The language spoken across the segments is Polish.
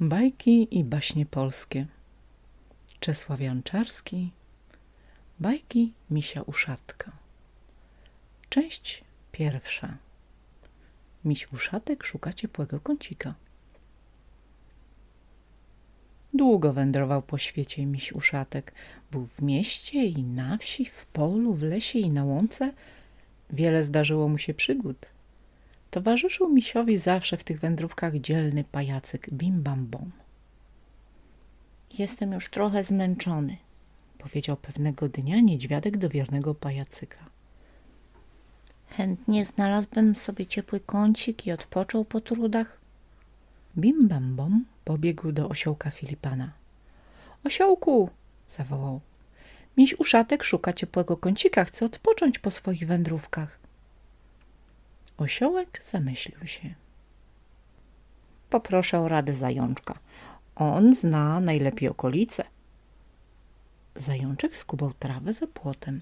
Bajki i baśnie polskie. Czesław Janczarski. Bajki Misia Uszatka. Część pierwsza. Miś Uszatek szuka ciepłego kącika. Długo wędrował po świecie miś Uszatek. Był w mieście i na wsi, w polu, w lesie i na łące. Wiele zdarzyło mu się przygód. Towarzyszył misiowi zawsze w tych wędrówkach dzielny pajacyk Bim Bam Bom. Jestem już trochę zmęczony. Powiedział pewnego dnia niedźwiadek do wiernego pajacyka. Chętnie znalazłbym sobie ciepły kącik i odpoczął po trudach. Bim Bam Bom pobiegł do osiołka Filipana. Osiołku! zawołał. Miś uszatek szuka ciepłego kącika, chce odpocząć po swoich wędrówkach. Osiołek zamyślił się. Poproszę o radę zajączka. On zna najlepiej okolice. Zajączek skubał trawę za płotem.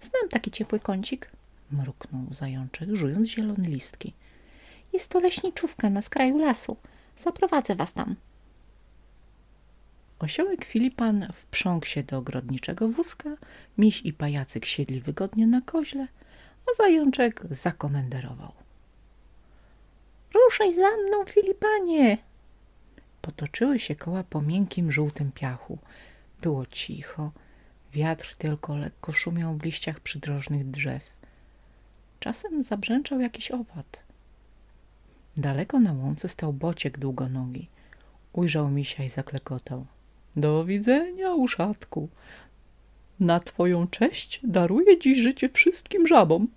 Znam taki ciepły kącik, mruknął zajączek, żując zielone listki. Jest to leśniczówka na skraju lasu. Zaprowadzę was tam. Osiołek Filipan wprzągł się do ogrodniczego wózka, miś i pajacyk siedli wygodnie na koźle, a zajączek zakomenderował. Ruszaj za mną, Filipanie! Potoczyły się koła po miękkim, żółtym piachu. Było cicho, wiatr tylko lekko szumiał w liściach przydrożnych drzew. Czasem zabrzęczał jakiś owad. Daleko na łące stał bociek długonogi. Ujrzał misia i zaklekotał. Do widzenia, uszatku. Na twoją cześć daruję dziś życie wszystkim żabom.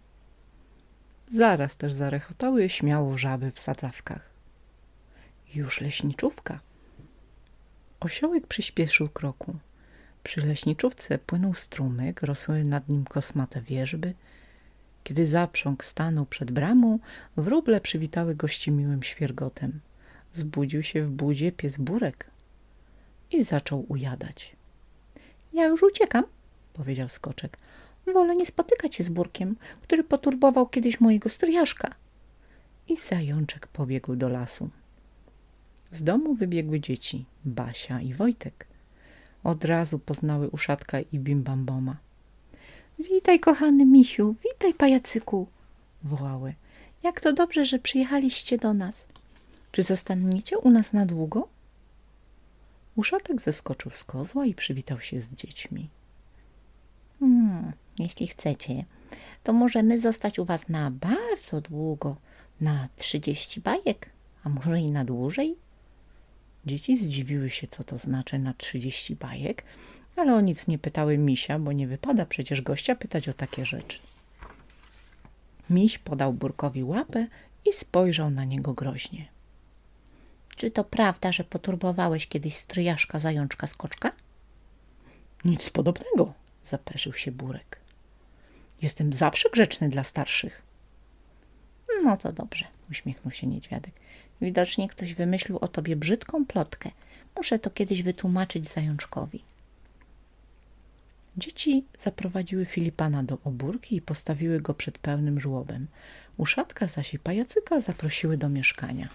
Zaraz też zarechotały śmiało żaby w sadzawkach. Już leśniczówka. Osiołek przyspieszył kroku. Przy leśniczówce płynął strumyk, rosły nad nim kosmate wierzby. Kiedy zaprząg stanął przed bramą, wróble przywitały gości miłym świergotem. Zbudził się w budzie pies Burek i zaczął ujadać. Ja już uciekam, powiedział skoczek. Wolę nie spotykać się z Burkiem, który poturbował kiedyś mojego stryjaszka. I zajączek pobiegł do lasu. Z domu wybiegły dzieci, Basia i Wojtek. Od razu poznały uszatka i bimbamboma. Witaj, kochany misiu, witaj, pajacyku, wołały. Jak to dobrze, że przyjechaliście do nas. Czy zostaniecie u nas na długo? Uszatek zeskoczył z kozła i przywitał się z dziećmi. Hmm, jeśli chcecie, to możemy zostać u was na bardzo długo, na trzydzieści bajek, a może i na dłużej. Dzieci zdziwiły się, co to znaczy na trzydzieści bajek, ale o nic nie pytały misia, bo nie wypada przecież gościa pytać o takie rzeczy. Miś podał Burkowi łapę i spojrzał na niego groźnie. Czy to prawda, że poturbowałeś kiedyś stryjaszka zajączka skoczka? Nic podobnego, zapeszył się Burek. Jestem zawsze grzeczny dla starszych. No to dobrze, uśmiechnął się niedźwiadek. Widocznie ktoś wymyślił o tobie brzydką plotkę. Muszę to kiedyś wytłumaczyć zajączkowi. Dzieci zaprowadziły Filipana do obórki i postawiły go przed pełnym żłobem. Uszatka zaś i pajacyka zaprosiły do mieszkania.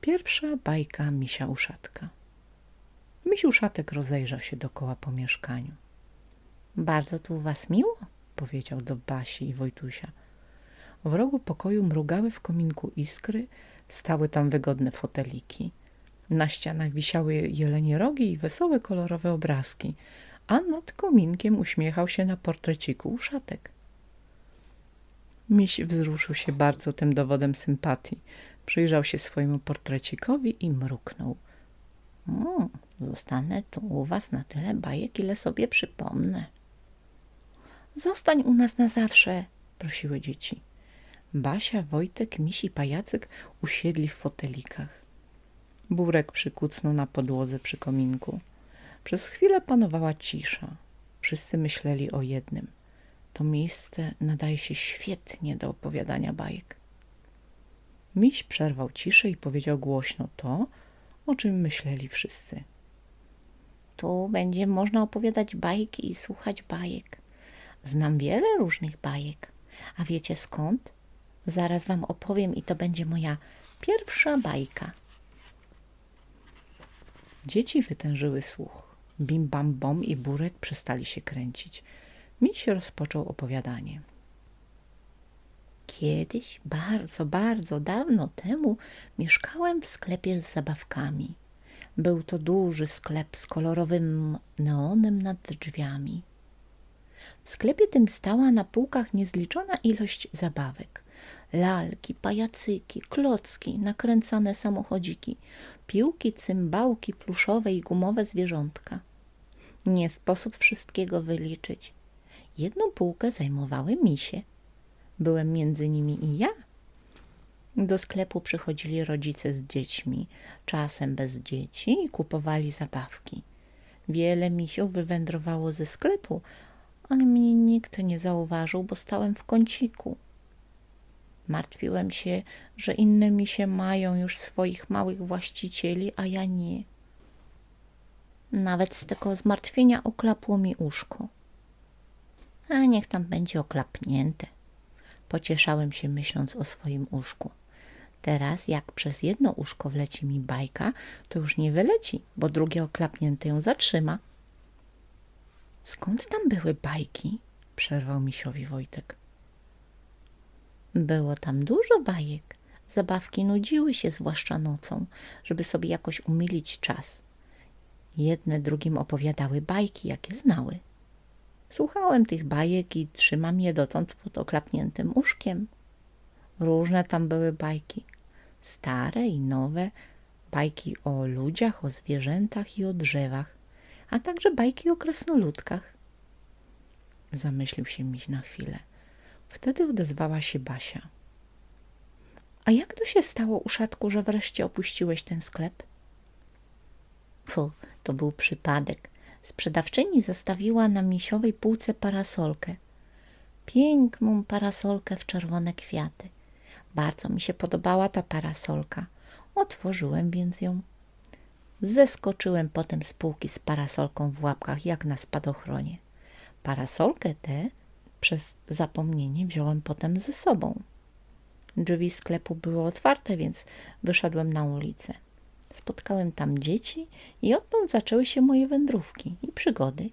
Pierwsza bajka Misia Uszatka. Miś Uszatek rozejrzał się dokoła po mieszkaniu. Bardzo tu u was miło, powiedział do Basi i Wojtusia. W rogu pokoju mrugały w kominku iskry, stały tam wygodne foteliki. Na ścianach wisiały jelenie rogi i wesołe kolorowe obrazki, a nad kominkiem uśmiechał się na portreciku uszatek. Miś wzruszył się bardzo tym dowodem sympatii. Przyjrzał się swojemu portrecikowi i mruknął. Mm, zostanę tu u was na tyle bajek, ile sobie przypomnę. Zostań u nas na zawsze, prosiły dzieci. Basia, Wojtek, Misi, Pajacyk usiedli w fotelikach. Burek przykucnął na podłodze przy kominku. Przez chwilę panowała cisza. Wszyscy myśleli o jednym. To miejsce nadaje się świetnie do opowiadania bajek. Miś przerwał ciszę i powiedział głośno to, o czym myśleli wszyscy. Tu będzie można opowiadać bajki i słuchać bajek. Znam wiele różnych bajek. A wiecie skąd? Zaraz wam opowiem i to będzie moja pierwsza bajka. Dzieci wytężyły słuch. Bim bam bom i Burek przestali się kręcić. Miś rozpoczął opowiadanie. Kiedyś, bardzo, bardzo dawno temu, mieszkałem w sklepie z zabawkami. Był to duży sklep z kolorowym neonem nad drzwiami. W sklepie tym stała na półkach niezliczona ilość zabawek. Lalki, pajacyki, klocki, nakręcane samochodziki, piłki, cymbałki, pluszowe i gumowe zwierzątka. Nie sposób wszystkiego wyliczyć. Jedną półkę zajmowały misie. Byłem między nimi i ja. Do sklepu przychodzili rodzice z dziećmi, czasem bez dzieci i kupowali zabawki. Wiele misiów wywędrowało ze sklepu, ale mnie nikt nie zauważył, bo stałem w kąciku. Martwiłem się, że inne misie mają już swoich małych właścicieli, a ja nie. Nawet z tego zmartwienia oklapło mi uszko. A niech tam będzie oklapnięte. Pocieszałem się myśląc o swoim uszku. Teraz jak przez jedno uszko wleci mi bajka, to już nie wyleci, bo drugie oklapnięte ją zatrzyma. Skąd tam były bajki? Przerwał misiowi Wojtek. Było tam dużo bajek. Zabawki nudziły się, zwłaszcza nocą, żeby sobie jakoś umilić czas. Jedne drugim opowiadały bajki, jakie znały. Słuchałem tych bajek i trzymam je dotąd pod oklapniętym uszkiem. Różne tam były bajki, stare i nowe, bajki o ludziach, o zwierzętach i o drzewach, a także bajki o krasnoludkach. Zamyślił się miś na chwilę. Wtedy odezwała się Basia. A jak to się stało, uszatku, że wreszcie opuściłeś ten sklep? Fu, to był przypadek. Sprzedawczyni zostawiła na misiowej półce parasolkę. Piękną parasolkę w czerwone kwiaty. Bardzo mi się podobała ta parasolka. Otworzyłem więc ją. Zeskoczyłem potem z półki z parasolką w łapkach, jak na spadochronie. Parasolkę tę przez zapomnienie wziąłem potem ze sobą. Drzwi sklepu były otwarte, więc wyszedłem na ulicę. Spotkałem tam dzieci i odtąd zaczęły się moje wędrówki i przygody.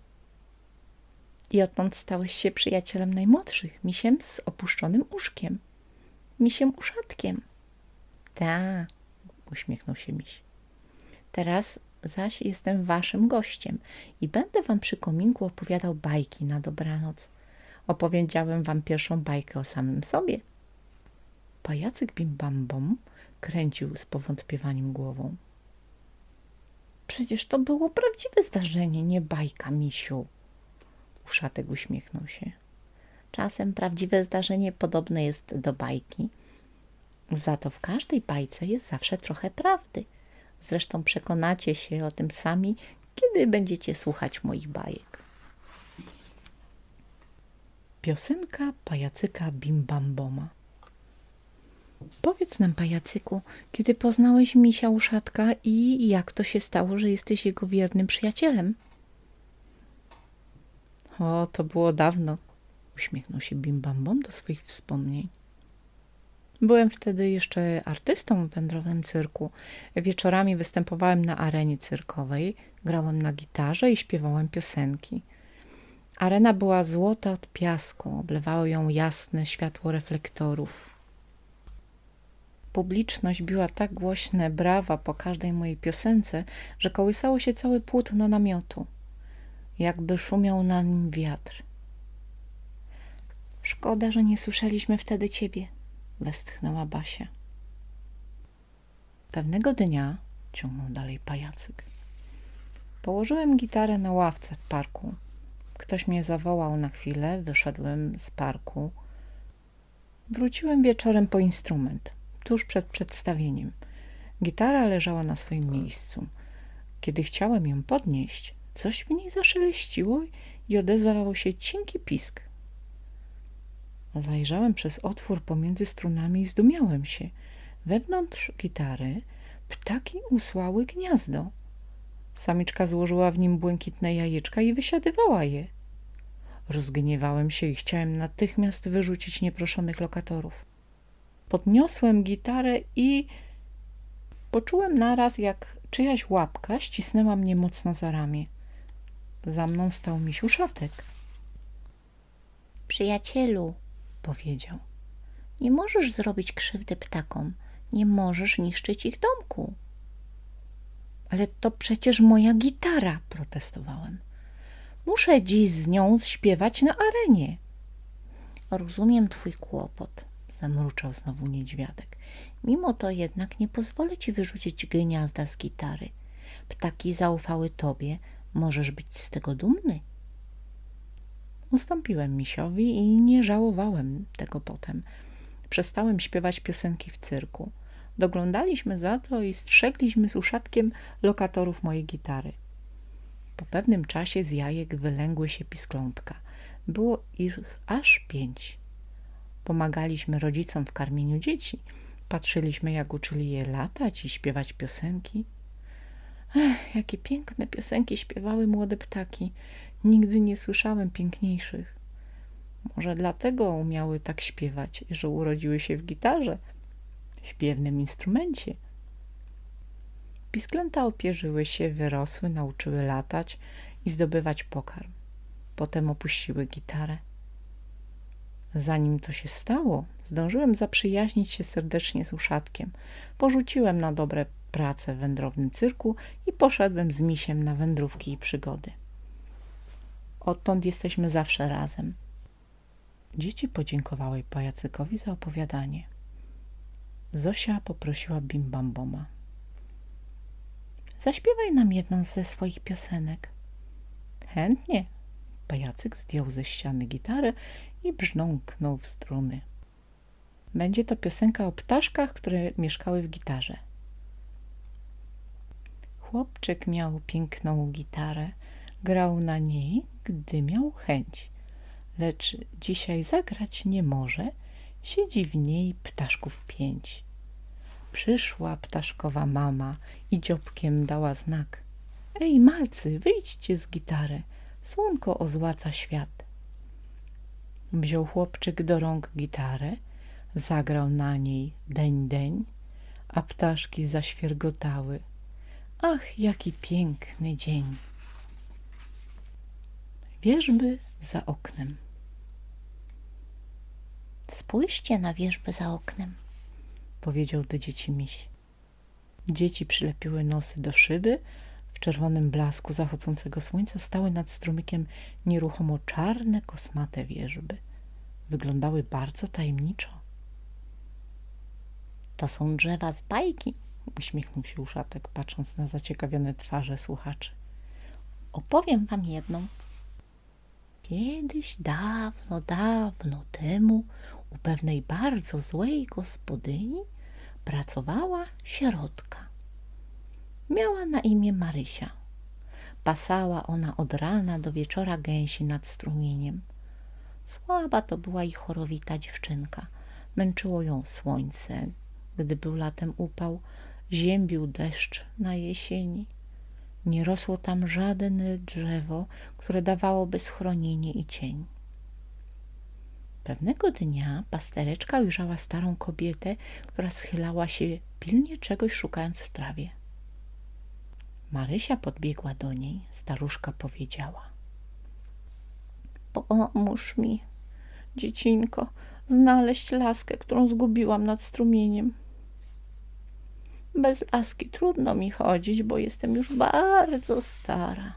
I odtąd stałeś się przyjacielem najmłodszych, misiem z opuszczonym uszkiem, misiem uszatkiem. Ta, uśmiechnął się miś. Teraz zaś jestem waszym gościem i będę wam przy kominku opowiadał bajki na dobranoc. Opowiedziałem wam pierwszą bajkę o samym sobie. Pajacyk bim bam bom kręcił z powątpiewaniem głową. Przecież to było prawdziwe zdarzenie, nie bajka, misiu. Uszatek uśmiechnął się. Czasem prawdziwe zdarzenie podobne jest do bajki. Za to w każdej bajce jest zawsze trochę prawdy. Zresztą przekonacie się o tym sami, kiedy będziecie słuchać moich bajek. Piosenka pajacyka bim. Powiedz nam, pajacyku, kiedy poznałeś misia uszatka i jak to się stało, że jesteś jego wiernym przyjacielem? O, to było dawno, uśmiechnął się Bim Bam Bom do swoich wspomnień. Byłem wtedy jeszcze artystą w wędrowym cyrku. Wieczorami występowałem na arenie cyrkowej, grałem na gitarze i śpiewałem piosenki. Arena była złota od piasku, oblewało ją jasne światło reflektorów. Publiczność biła tak głośne brawa po każdej mojej piosence, że kołysało się całe płótno namiotu, jakby szumiał na nim wiatr. Szkoda, że nie słyszeliśmy wtedy ciebie, westchnęła Basia. Pewnego dnia, ciągnął dalej pajacyk, położyłem gitarę na ławce w parku. Ktoś mnie zawołał na chwilę, wyszedłem z parku. Wróciłem wieczorem po instrument tuż przed przedstawieniem. Gitara leżała na swoim miejscu. Kiedy chciałem ją podnieść, coś w niej zaszeleściło i odezwał się cienki pisk. Zajrzałem przez otwór pomiędzy strunami i zdumiałem się. Wewnątrz gitary ptaki usłały gniazdo. Samiczka złożyła w nim błękitne jajeczka i wysiadywała je. Rozgniewałem się i chciałem natychmiast wyrzucić nieproszonych lokatorów. Podniosłem gitarę i poczułem naraz, jak czyjaś łapka ścisnęła mnie mocno za ramię. Za mną stał misiuszatek, Przyjacielu, powiedział. nie możesz zrobić krzywdy ptakom. Nie możesz niszczyć ich domku. Ale to przecież moja gitara, protestowałem. Muszę dziś z nią śpiewać na arenie. Rozumiem twój kłopot, zamruczał znowu niedźwiadek. Mimo to jednak nie pozwolę ci wyrzucić gniazda z gitary. Ptaki zaufały tobie, możesz być z tego dumny. Ustąpiłem misiowi i nie żałowałem tego potem. Przestałem śpiewać piosenki w cyrku. Doglądaliśmy za to i strzegliśmy z uszatkiem lokatorów mojej gitary. Po pewnym czasie z jajek wylęgły się pisklątka. Było ich aż pięć. Pomagaliśmy rodzicom w karmieniu dzieci. Patrzyliśmy, jak uczyli je latać i śpiewać piosenki. Ech, jakie piękne piosenki śpiewały młode ptaki. Nigdy nie słyszałem piękniejszych. Może dlatego umiały tak śpiewać, że urodziły się w gitarze, śpiewnym instrumencie. Pisklęta opierzyły się, wyrosły, nauczyły latać i zdobywać pokarm. Potem opuściły gitarę. Zanim to się stało, zdążyłem zaprzyjaźnić się serdecznie z uszatkiem. Porzuciłem na dobre pracę w wędrownym cyrku i poszedłem z misiem na wędrówki i przygody. Odtąd jesteśmy zawsze razem. Dzieci podziękowały pajacykowi za opowiadanie. Zosia poprosiła Bim Bamboma. Zaśpiewaj nam jedną ze swoich piosenek. Chętnie. Pajacyk zdjął ze ściany gitarę i brzdąknął w struny. Będzie to piosenka o ptaszkach, które mieszkały w gitarze. Chłopczyk miał piękną gitarę, grał na niej, gdy miał chęć, lecz dzisiaj zagrać nie może, siedzi w niej ptaszków pięć. Przyszła ptaszkowa mama i dziobkiem dała znak. Ej, malcy, wyjdźcie z gitary, słonko ozłaca świat. Wziął chłopczyk do rąk gitarę, zagrał na niej deń deń, a ptaszki zaświergotały. Ach, jaki piękny dzień! Wierzby za oknem. Spójrzcie na wierzbę za oknem. powiedział do dzieci miś. Dzieci przylepiły nosy do szyby. W czerwonym blasku zachodzącego słońca stały nad strumykiem nieruchomo czarne, kosmate wierzby. Wyglądały bardzo tajemniczo. To są drzewa z bajki. Uśmiechnął się uszatek, patrząc na zaciekawione twarze słuchaczy. Opowiem wam jedną. Kiedyś dawno, dawno temu u pewnej bardzo złej gospodyni pracowała sierotka. Miała na imię Marysia. Pasała ona od rana do wieczora gęsi nad strumieniem. Słaba to była i chorowita dziewczynka. Męczyło ją słońce, gdy był latem upał, ziębił deszcz na jesieni. Nie rosło tam żadne drzewo, które dawałoby schronienie i cień. Pewnego dnia pastereczka ujrzała starą kobietę, która schylała się pilnie czegoś szukając w trawie. Marysia podbiegła do niej. Staruszka powiedziała. Pomóż mi, dziecinko, znaleźć laskę, którą zgubiłam nad strumieniem. Bez laski trudno mi chodzić, bo jestem już bardzo stara.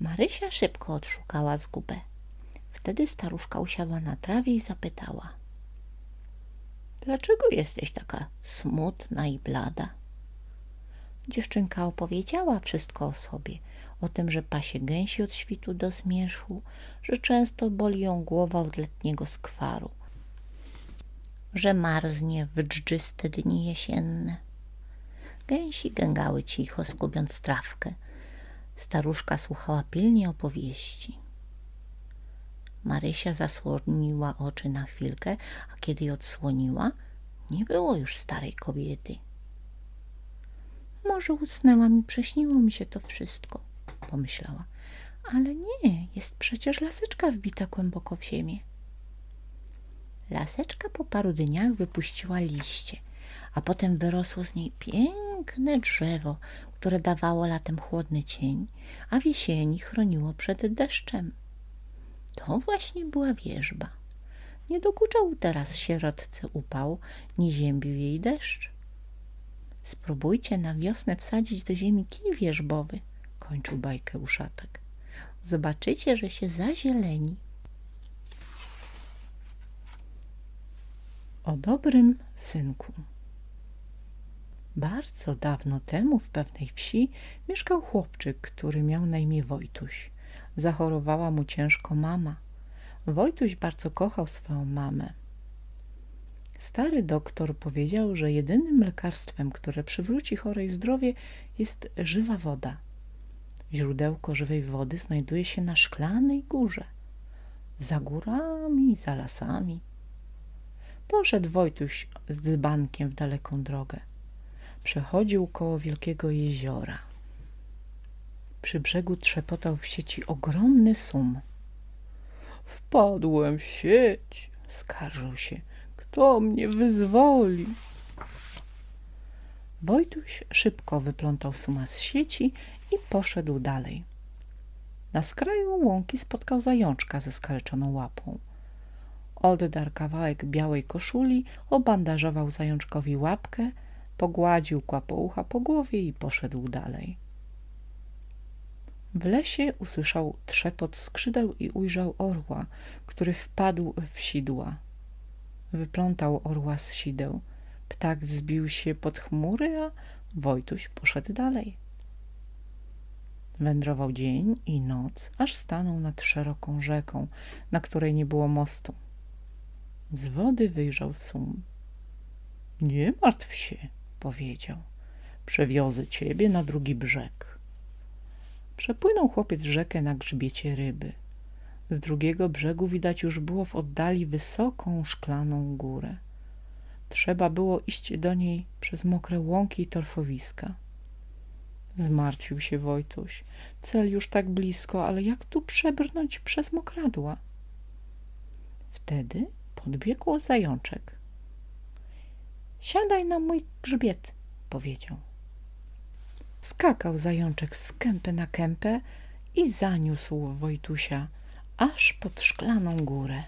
Marysia szybko odszukała zgubę. Wtedy staruszka usiadła na trawie i zapytała. Dlaczego jesteś taka smutna i blada? Dziewczynka opowiedziała wszystko o sobie, o tym, że pasie gęsi od świtu do zmierzchu, że często boli ją głowa od letniego skwaru, że marznie w dżdżyste dni jesienne. Gęsi gęgały cicho, skubiąc trawkę. Staruszka słuchała pilnie opowieści. Marysia zasłoniła oczy na chwilkę, a kiedy je odsłoniła, nie było już starej kobiety. Może usnęłam i prześniło mi się to wszystko, pomyślała. Ale nie, jest przecież laseczka wbita głęboko w ziemię. Laseczka po paru dniach wypuściła liście, a potem wyrosło z niej piękne drzewo, które dawało latem chłodny cień, a w jesieni chroniło przed deszczem. To właśnie była wierzba. Nie dokuczał teraz sierotce upał, nie ziębił jej deszcz. Spróbujcie na wiosnę wsadzić do ziemi kij wierzbowy, kończył bajkę uszatek. Zobaczycie, że się zazieleni. O dobrym synku. Bardzo dawno temu w pewnej wsi mieszkał chłopczyk, który miał na imię Wojtuś. Zachorowała mu ciężko mama. Wojtuś bardzo kochał swoją mamę. Stary doktor powiedział, że jedynym lekarstwem, które przywróci chorej zdrowie, jest żywa woda. Źródełko żywej wody znajduje się na szklanej górze, za górami, za lasami. Poszedł Wojtuś z dzbankiem w daleką drogę. Przechodził koło wielkiego jeziora. Przy brzegu trzepotał w sieci ogromny sum. Wpadłem w sieć, skarżył się. Kto mnie wyzwoli? Wojtuś szybko wyplątał suma z sieci i poszedł dalej. Na skraju łąki spotkał zajączka ze skaleczoną łapą. Oddarł kawałek białej koszuli, obandażował zajączkowi łapkę, pogładził kłapoucha po głowie i poszedł dalej. W lesie usłyszał trzepot skrzydeł i ujrzał orła, który wpadł w sidła. Wyplątał orła z sideł. Ptak wzbił się pod chmury, a Wojtuś poszedł dalej. Wędrował dzień i noc, aż stanął nad szeroką rzeką, na której nie było mostu. Z wody wyjrzał sum. Nie martw się, powiedział. Przewiozę ciebie na drugi brzeg. Przepłynął chłopiec rzekę na grzbiecie ryby. Z drugiego brzegu widać już było w oddali wysoką szklaną górę. Trzeba było iść do niej przez mokre łąki i torfowiska. Zmartwił się Wojtuś. Cel już tak blisko, ale jak tu przebrnąć przez mokradła? Wtedy podbiegł zajączek. Siadaj na mój grzbiet, powiedział. Skakał zajączek z kępy na kępę i zaniósł Wojtusia aż pod szklaną górę.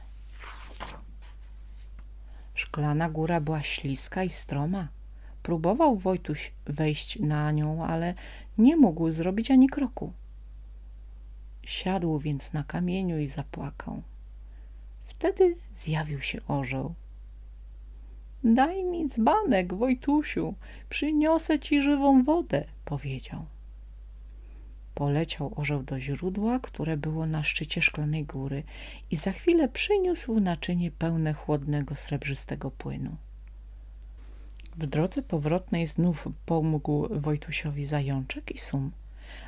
Szklana góra była śliska i stroma. Próbował Wojtuś wejść na nią, ale nie mógł zrobić ani kroku. Siadł więc na kamieniu i zapłakał. Wtedy zjawił się orzeł. Daj mi dzbanek, Wojtusiu, przyniosę ci żywą wodę, powiedział. Poleciał orzeł do źródła, które było na szczycie szklanej góry i za chwilę przyniósł naczynie pełne chłodnego, srebrzystego płynu. W drodze powrotnej znów pomógł Wojtusiowi zajączek i sum.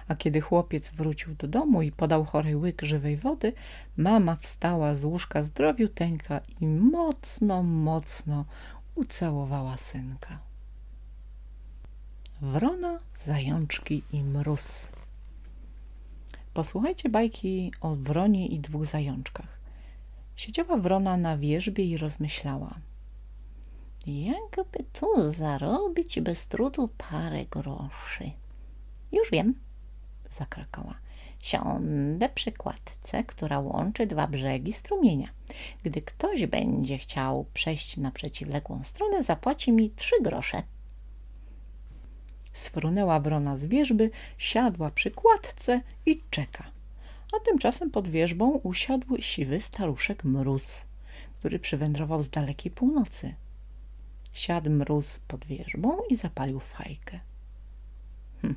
A kiedy chłopiec wrócił do domu i podał chorej łyk żywej wody, mama wstała z łóżka zdrowiuteńka i mocno, mocno ucałowała synka. Wrona, zajączki i mróz. Posłuchajcie bajki o wronie i dwóch zajączkach. Siedziała wrona na wierzbie i rozmyślała. Jakby tu zarobić bez trudu parę groszy? Już wiem, zakrakała. Siądę przy kładce, która łączy dwa brzegi strumienia. Gdy ktoś będzie chciał przejść na przeciwległą stronę, zapłaci mi trzy grosze. Sfrunęła wrona z wierzby, siadła przy kładce i czeka. A tymczasem pod wierzbą usiadł siwy staruszek Mróz, który przywędrował z dalekiej północy. Siadł Mróz pod wierzbą i zapalił fajkę.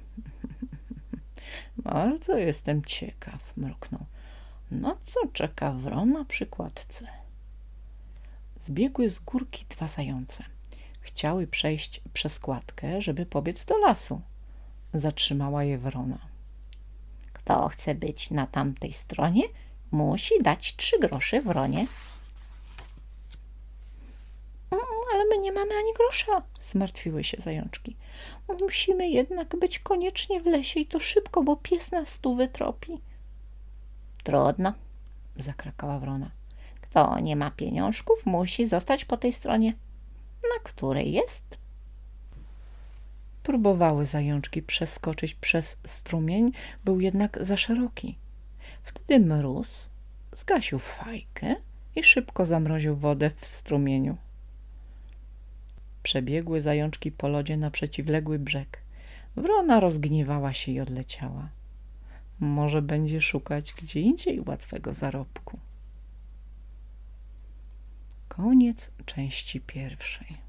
Bardzo jestem ciekaw, mruknął. Na co czeka wrona przy kładce? Zbiegły z górki dwa zające. Chciały przejść przez kładkę, żeby pobiec do lasu. Zatrzymała je wrona. Kto chce być na tamtej stronie, musi dać trzy grosze wronie. Mm, ale my nie mamy ani grosza, zmartwiły się zajączki. Musimy jednak być koniecznie w lesie i to szybko, bo pies nas tu wytropi. Trudno, zakrakała wrona. Kto nie ma pieniążków, musi zostać po tej stronie, na której jest. Próbowały zajączki przeskoczyć przez strumień, był jednak za szeroki. Wtedy mróz zgasił fajkę i szybko zamroził wodę w strumieniu. Przebiegły zajączki po lodzie na przeciwległy brzeg. Wrona rozgniewała się i odleciała. Może będzie szukać gdzie indziej łatwego zarobku. Koniec części pierwszej.